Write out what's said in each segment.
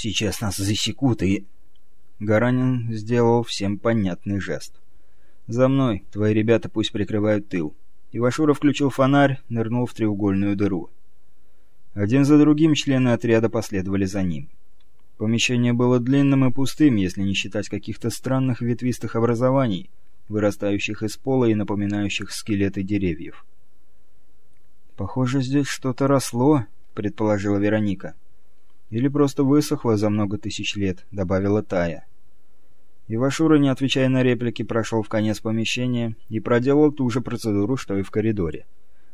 Сейчас нас засекут и...» Гаранин сделал всем понятный жест. «За мной. Твои ребята пусть прикрывают тыл». Ивашура включил фонарь, нырнул в треугольную дыру. Один за другим члены отряда последовали за ним. Помещение было длинным и пустым, если не считать каких-то странных ветвистых образований, вырастающих из пола и напоминающих скелеты деревьев. «Похоже, здесь что-то росло», — предположила Вероника. «Или просто высохло за много тысяч лет», — добавила Тая. Ивашура, не отвечая на реплики, прошел в конец помещения и проделал ту же процедуру, что и в коридоре.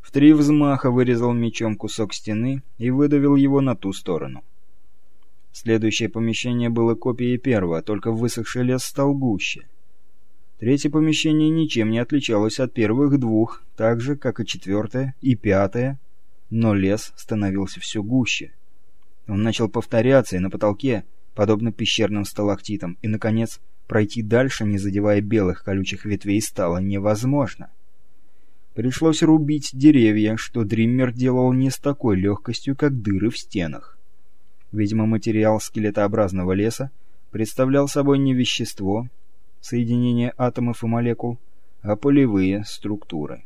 В три взмаха вырезал мечом кусок стены и выдавил его на ту сторону. Следующее помещение было копией первого, только высохший лес стал гуще. Третье помещение ничем не отличалось от первых двух, так же, как и четвертое и пятое, но лес становился все гуще. Он начал повторяться, и на потолке, подобно пещерным сталактитам, и, наконец, пройти дальше, не задевая белых колючих ветвей, стало невозможно. Пришлось рубить деревья, что Дриммер делал не с такой легкостью, как дыры в стенах. Видимо, материал скелетообразного леса представлял собой не вещество, соединение атомов и молекул, а полевые структуры.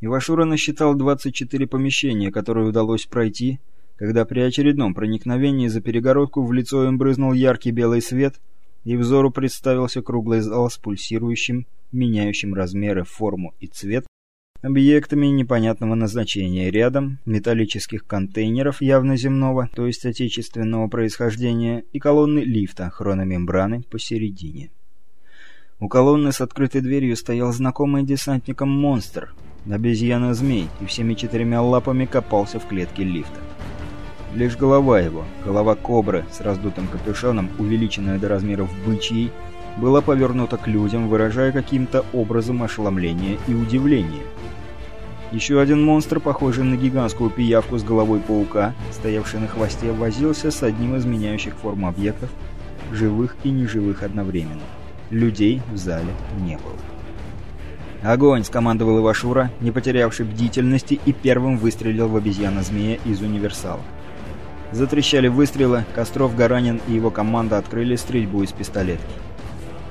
Ивашура насчитал 24 помещения, которые удалось пройти, когда при очередном проникновении за перегородку в лицо им брызнул яркий белый свет, и взору представился круглый зал с пульсирующим, меняющим размеры, форму и цвет, объектами непонятного назначения. Рядом металлических контейнеров явно земного, то есть отечественного происхождения, и колонны лифта, хрономембраны посередине. У колонны с открытой дверью стоял знакомый десантникам монстр, обезьяна-змей, и всеми четырьмя лапами копался в клетке лифта. Лишь голова его, голова кобры с раздутым капюшоном, увеличенная до размеров бычьей, была повернута к людям, выражая каким-то образом ошеломление и удивление. Еще один монстр, похожий на гигантскую пиявку с головой паука, стоявший на хвосте, возился с одним из меняющих форм объектов, живых и неживых одновременно. Людей в зале не было. «Огонь!» — скомандовал Ивашура, не потерявший бдительности, и первым выстрелил в обезьяна-змея из универсала. Затрещали выстрелы, Костров, Гаранин и его команда открыли стрельбу из пистолетки.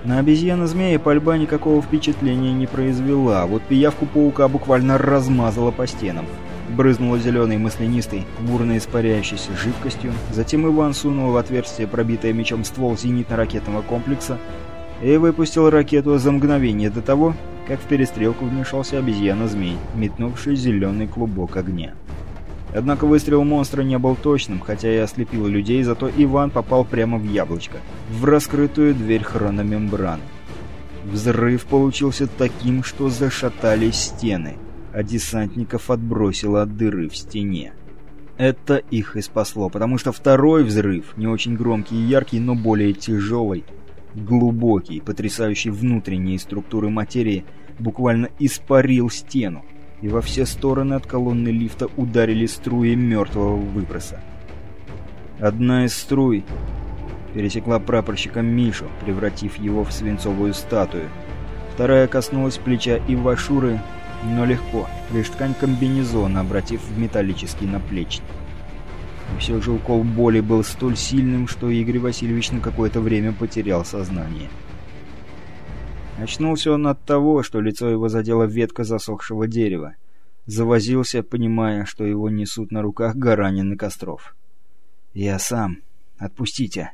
На обезьяна-змея пальба никакого впечатления не произвела, вот пиявку паука буквально размазала по стенам. Брызнула зеленой маслянистой, бурно испаряющейся жидкостью, затем Иван сунул в отверстие, пробитое мечом ствол зенитно-ракетного комплекса, и выпустил ракету за мгновение до того, как в перестрелку вмешался обезьяна-змей, метнувший зеленый клубок огня. Однако выстрел монстра не был точным, хотя и ослепил людей, зато Иван попал прямо в яблочко, в раскрытую дверь хрономембраны. Взрыв получился таким, что зашатались стены, а десантников отбросило от дыры в стене. Это их и спасло, потому что второй взрыв, не очень громкий и яркий, но более тяжелый, глубокий, потрясающий внутренние структуры материи, буквально испарил стену и во все стороны от колонны лифта ударили струи мертвого выброса. Одна из струй пересекла прапорщика Мишу, превратив его в свинцовую статую. Вторая коснулась плеча Ивашуры, но легко, лишь ткань комбинезона, обратив в металлический наплечник. И все же укол боли был столь сильным, что Игорь Васильевич на какое-то время потерял сознание. Очнулся он от того, что лицо его задела ветка засохшего дерева. Завозился, понимая, что его несут на руках Гаранин и Костров. «Я сам. Отпустите!»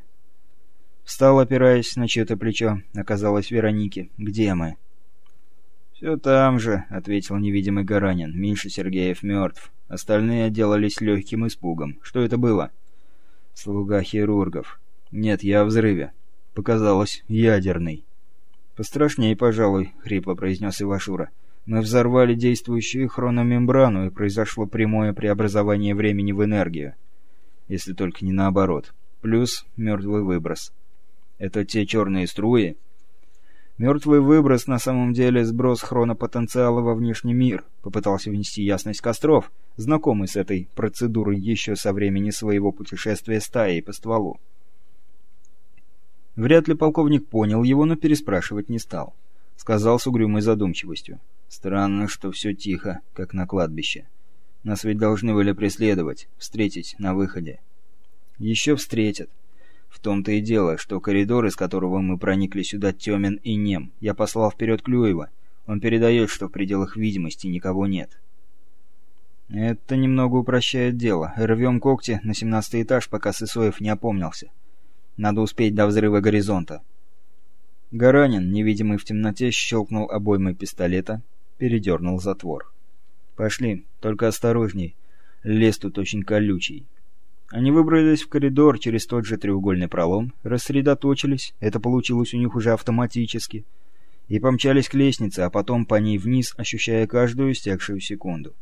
Встал, опираясь на чье-то плечо. Оказалось, Вероники. «Где мы?» «Все там же», — ответил невидимый Гаранин. «Миша Сергеев мертв. Остальные отделались легким испугом. Что это было?» «Слуга хирургов. Нет, я о взрыве. Показалось, ядерный». «Пострашнее, пожалуй», — хрипло произнес Ивашура. «Мы взорвали действующую хрономембрану, и произошло прямое преобразование времени в энергию. Если только не наоборот. Плюс мертвый выброс. Это те черные струи?» «Мертвый выброс на самом деле сброс хронопотенциала во внешний мир», — попытался внести ясность Костров, знакомый с этой процедурой еще со времени своего путешествия стаей по стволу. Вряд ли полковник понял его, но переспрашивать не стал. Сказал с угрюмой задумчивостью. «Странно, что все тихо, как на кладбище. Нас ведь должны были преследовать, встретить на выходе». «Еще встретят. том-то и дело, что коридор, из которого мы проникли сюда, темен и нем. Я послал вперед Клюева. Он передает, что в пределах видимости никого нет. Это немного упрощает дело. Рвем когти на семнадцатый этаж, пока Сысоев не опомнился. Надо успеть до взрыва горизонта. Гаранин, невидимый в темноте, щелкнул обоймой пистолета, передернул затвор. «Пошли, только осторожней. Лес тут очень колючий». Они выбрались в коридор через тот же треугольный пролом, рассредоточились, это получилось у них уже автоматически, и помчались к лестнице, а потом по ней вниз, ощущая каждую стекшую секунду.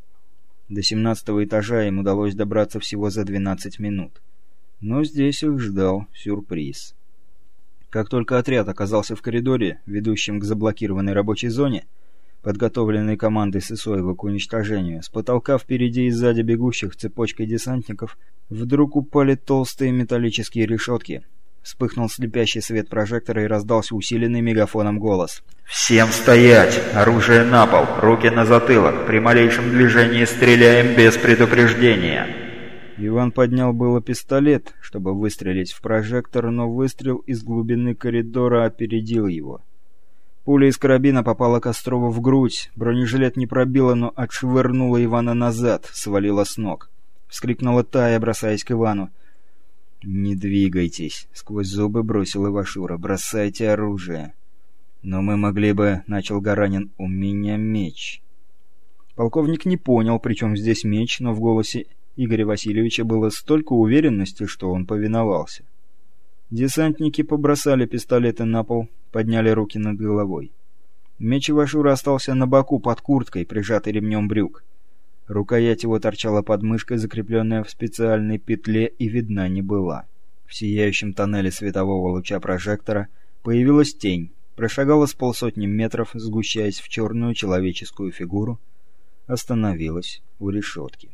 До семнадцатого этажа им удалось добраться всего за 12 минут. Но здесь их ждал сюрприз. Как только отряд оказался в коридоре, ведущем к заблокированной рабочей зоне, подготовленной командой Сысоева к уничтожению, с потолка впереди и сзади бегущих цепочкой десантников вдруг упали толстые металлические решетки. Вспыхнул слепящий свет прожектора и раздался усиленный мегафоном голос. «Всем стоять! Оружие на пол! Руки на затылок! При малейшем движении стреляем без предупреждения!» Иван поднял было пистолет, чтобы выстрелить в прожектор, но выстрел из глубины коридора опередил его. Пуля из карабина попала Кострову в грудь, бронежилет не пробила, но отшвырнула Ивана назад, свалила с ног. Вскрикнула Тая, бросаясь к Ивану. «Не двигайтесь!» — сквозь зубы бросил Ивашура. «Бросайте оружие!» «Но мы могли бы...» — начал Гаранин. «У меня меч!» Полковник не понял, при чем здесь меч, но в голосе Игоря Васильевича было столько уверенности, что он повиновался. Десантники побросали пистолеты на пол, подняли руки над головой. Меч Ивашура остался на боку под курткой, прижатый ремнем брюк. Рукоять его торчала под мышкой, закрепленная в специальной петле, и видна не была. В сияющем тоннеле светового луча прожектора появилась тень, прошагала с полсотни метров, сгущаясь в черную человеческую фигуру, остановилась у решетки.